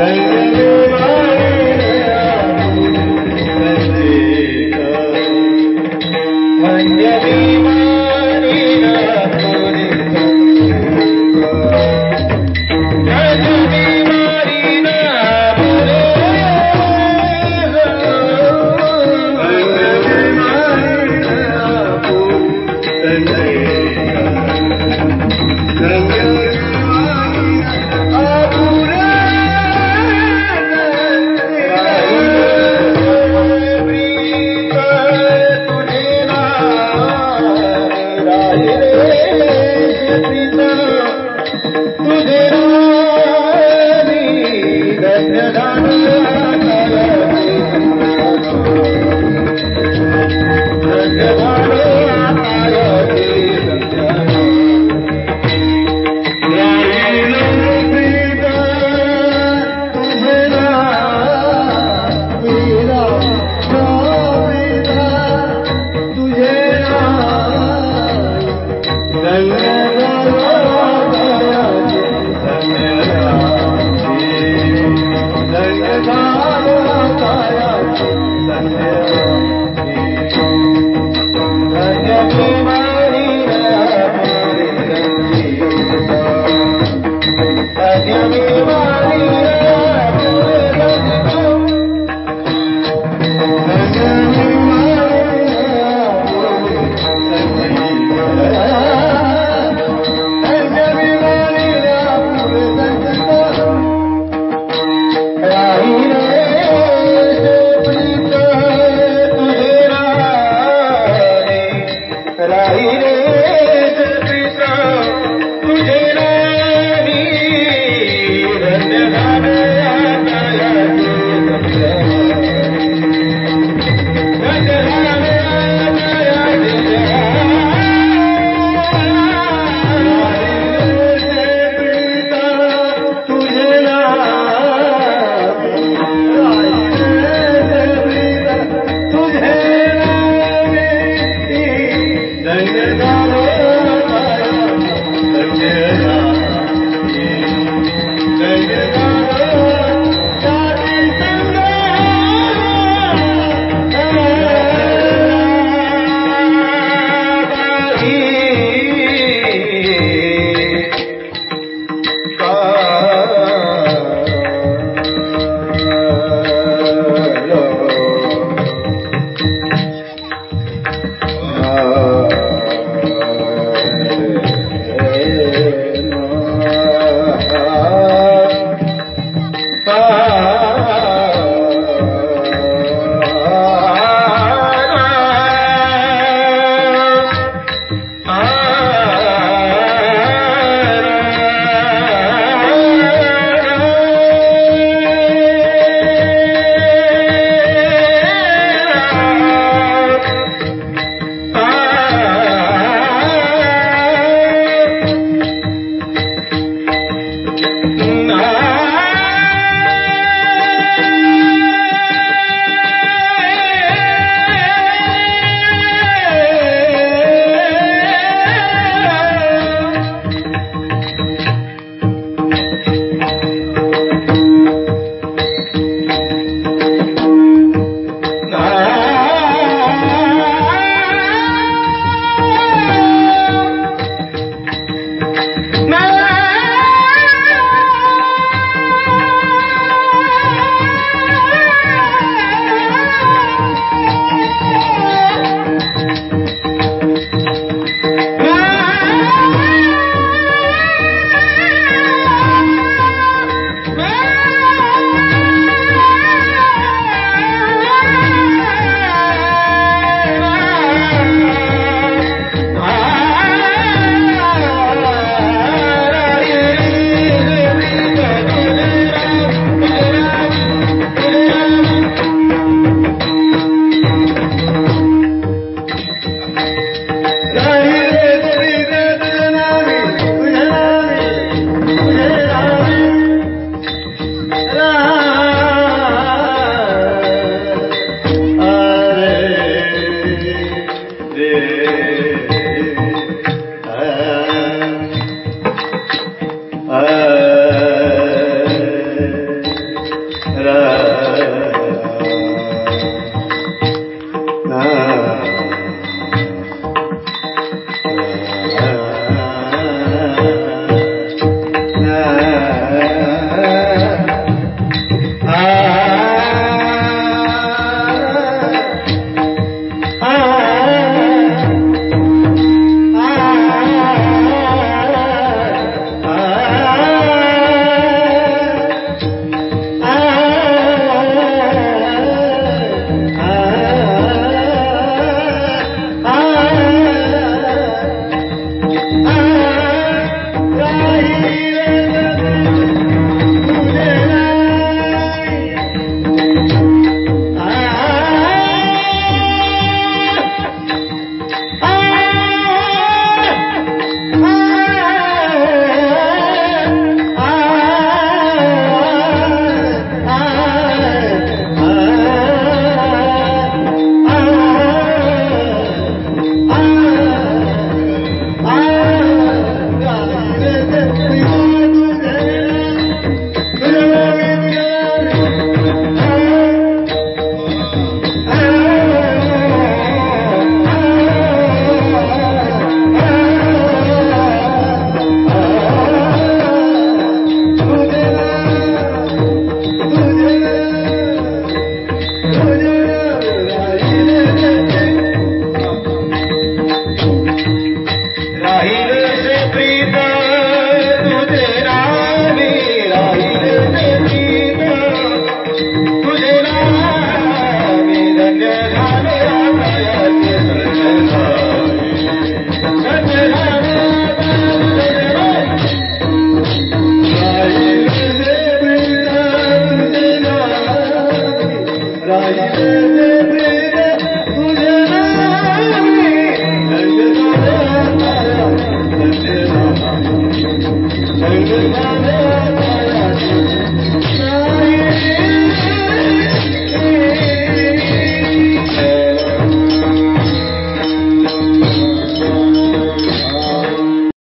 today Thank you.